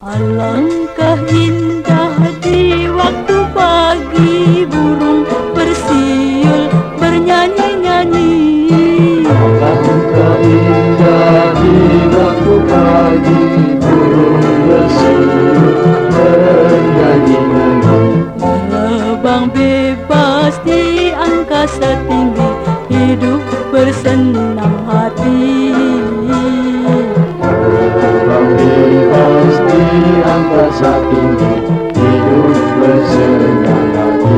Alangkah indah di waktu pagi burung bersiul bernyanyi-nyanyi. Alangkah indah di waktu pagi burung bersiul bernyanyi-nyanyi. Terbang bebas di angkasa tinggi hidup bersenang angkasa tinggi hidup bersenang hati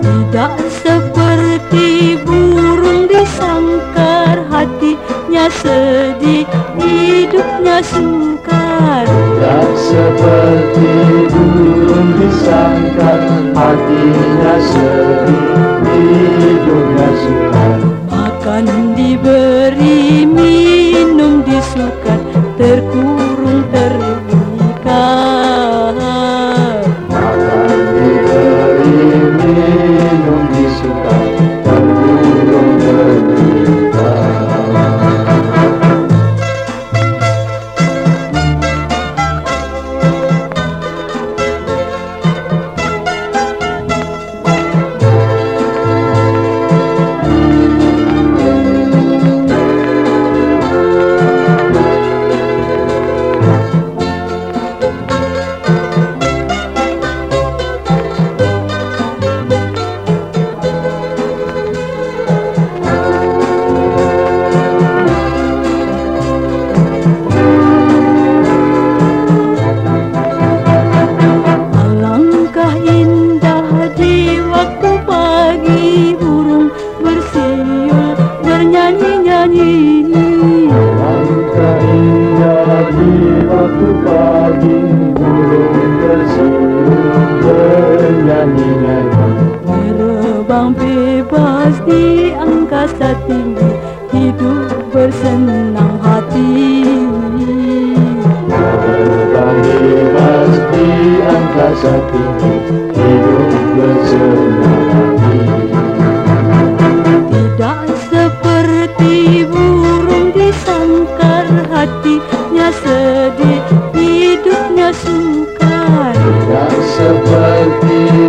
Tidak seperti burung disangkar hatinya sedih hidupnya sungkar. Tidak seperti burung disangkar hatinya sedih hidupnya sungkar. Makan diberi hatimu hidup bersenang hati. Terbang bebas di angkasa tinggi hidup bersenang hati Tidak seperti burung di sangkar hatinya sedih hidupnya sukar. Tidak seperti